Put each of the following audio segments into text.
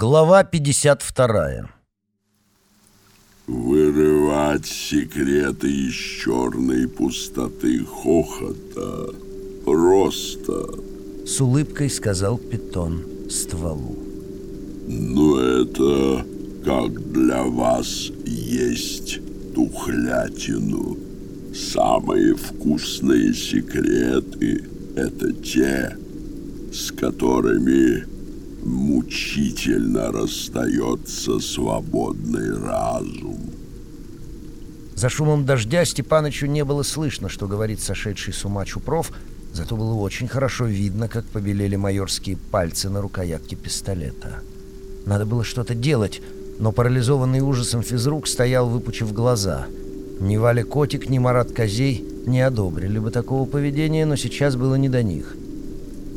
Глава 52 Вырывать секреты из черной пустоты хохота просто. С улыбкой сказал Питон стволу. Но это как для вас есть тухлятину. Самые вкусные секреты — это те, с которыми мучительно расстается свободный разум. За шумом дождя Степанычу не было слышно, что говорит сошедший с ума Чупров, зато было очень хорошо видно, как побелели майорские пальцы на рукоятке пистолета. Надо было что-то делать, но парализованный ужасом физрук стоял, выпучив глаза. Ни Валя Котик, ни Марат Козей не одобрили бы такого поведения, но сейчас было не до них.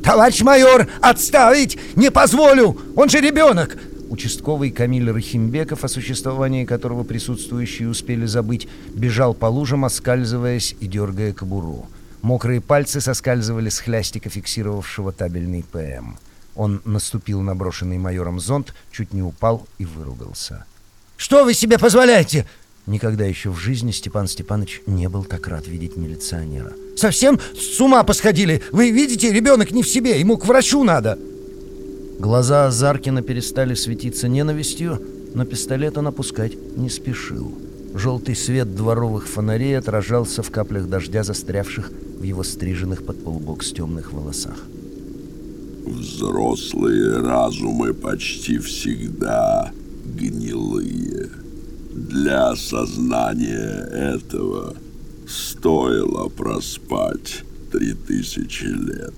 «Товарищ майор, отставить! Не позволю! Он же ребенок!» Участковый Камиль Рахимбеков, о существовании которого присутствующие успели забыть, бежал по лужам, оскальзываясь и дергая кобуру. Мокрые пальцы соскальзывали с хлястика, фиксировавшего табельный ПМ. Он наступил на брошенный майором зонт, чуть не упал и выругался. «Что вы себе позволяете? Никогда еще в жизни Степан Степанович не был так рад видеть милиционера. «Совсем с ума посходили! Вы видите, ребенок не в себе, ему к врачу надо!» Глаза Азаркина перестали светиться ненавистью, но пистолет он опускать не спешил. Желтый свет дворовых фонарей отражался в каплях дождя, застрявших в его стриженных под полубокс темных волосах. «Взрослые разумы почти всегда гнилые». Для осознания этого стоило проспать три тысячи лет.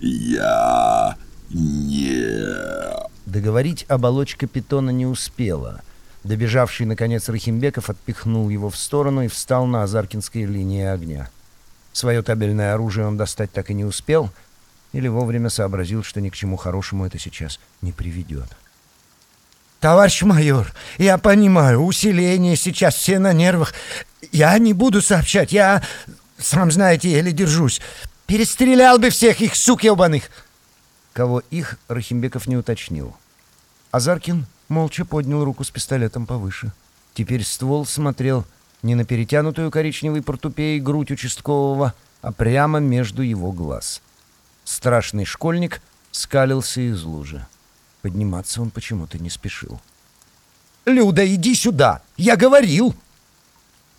Я не... Договорить оболочка питона не успела. Добежавший, наконец, Рахимбеков отпихнул его в сторону и встал на Азаркинской линии огня. Свое табельное оружие он достать так и не успел, или вовремя сообразил, что ни к чему хорошему это сейчас не приведет. «Товарищ майор, я понимаю, усиление сейчас все на нервах. Я не буду сообщать, я, сам знаете, еле держусь. Перестрелял бы всех их, сук ебаных!» Кого их, Рахимбеков не уточнил. Азаркин молча поднял руку с пистолетом повыше. Теперь ствол смотрел не на перетянутую коричневой портупеей грудь участкового, а прямо между его глаз. Страшный школьник скалился из лужи. Подниматься он почему-то не спешил. «Люда, иди сюда! Я говорил!»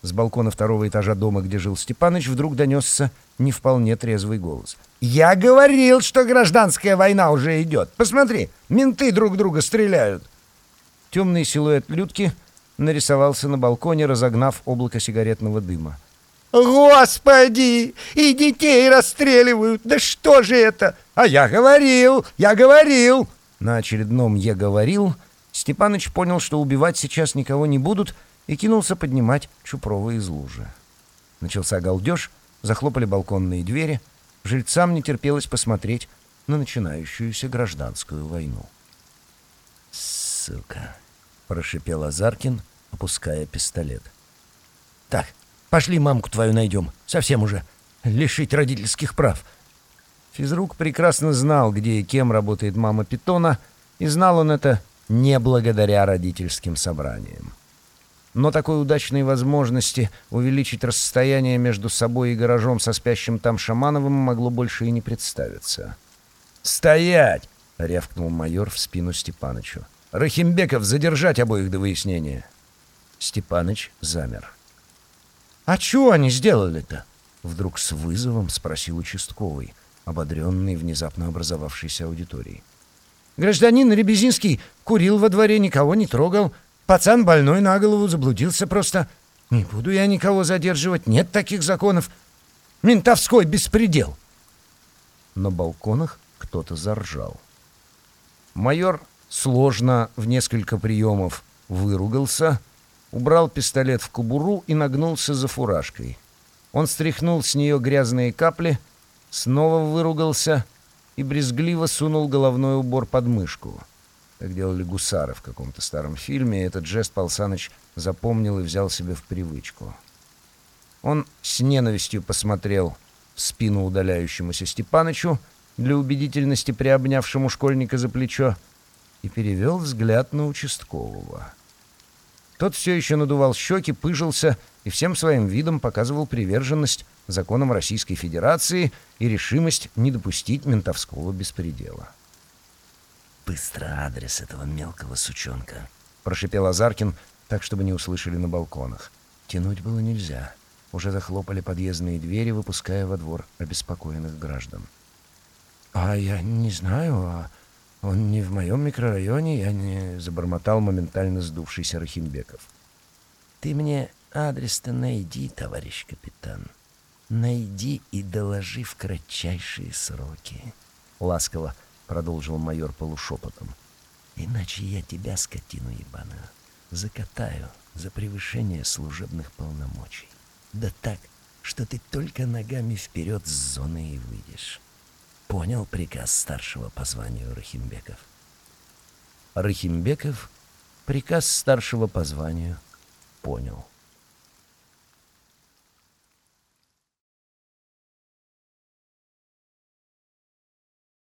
С балкона второго этажа дома, где жил Степаныч, вдруг донесся не вполне трезвый голос. «Я говорил, что гражданская война уже идет. Посмотри, менты друг друга стреляют!» Темный силуэт Людки нарисовался на балконе, разогнав облако сигаретного дыма. «Господи! И детей расстреливают! Да что же это? А я говорил! Я говорил!» На очередном «я говорил» Степаныч понял, что убивать сейчас никого не будут, и кинулся поднимать Чупрова из лужи. Начался галдеж, захлопали балконные двери, жильцам не терпелось посмотреть на начинающуюся гражданскую войну. «Сука!» — прошипел Азаркин, опуская пистолет. «Так, пошли мамку твою найдем, совсем уже. Лишить родительских прав». Физрук прекрасно знал, где и кем работает мама Питона, и знал он это не благодаря родительским собраниям. Но такой удачной возможности увеличить расстояние между собой и гаражом со спящим там Шамановым могло больше и не представиться. «Стоять!» — рявкнул майор в спину Степанычу. «Рахимбеков задержать обоих до выяснения!» Степаныч замер. «А чего они сделали-то?» — вдруг с вызовом спросил участковый — ободренный внезапно образовавшейся аудиторией. «Гражданин Ребезинский курил во дворе, никого не трогал. Пацан больной на голову заблудился просто. Не буду я никого задерживать, нет таких законов. Ментовской беспредел!» На балконах кто-то заржал. Майор сложно в несколько приемов выругался, убрал пистолет в кобуру и нагнулся за фуражкой. Он стряхнул с нее грязные капли — снова выругался и брезгливо сунул головной убор под мышку. Так делали гусары в каком-то старом фильме, и этот жест Пал Саныч запомнил и взял себе в привычку. Он с ненавистью посмотрел в спину удаляющемуся Степанычу, для убедительности приобнявшему школьника за плечо, и перевел взгляд на участкового. Тот все еще надувал щеки, пыжился и всем своим видом показывал приверженность законам Российской Федерации и решимость не допустить ментовского беспредела. «Быстро адрес этого мелкого сучонка», — прошипел Азаркин, так, чтобы не услышали на балконах. Тянуть было нельзя. Уже захлопали подъездные двери, выпуская во двор обеспокоенных граждан. «А я не знаю, а он не в моем микрорайоне, я не...» — забормотал моментально сдувшийся Рахимбеков. «Ты мне адрес-то найди, товарищ капитан. Найди и доложи в кратчайшие сроки», — ласково продолжил майор полушепотом. «Иначе я тебя, скотину ебаную, закатаю за превышение служебных полномочий. Да так, что ты только ногами вперед с зоны и выйдешь. Понял приказ старшего по званию Рахимбеков? Рахимбеков приказ старшего по званию понял.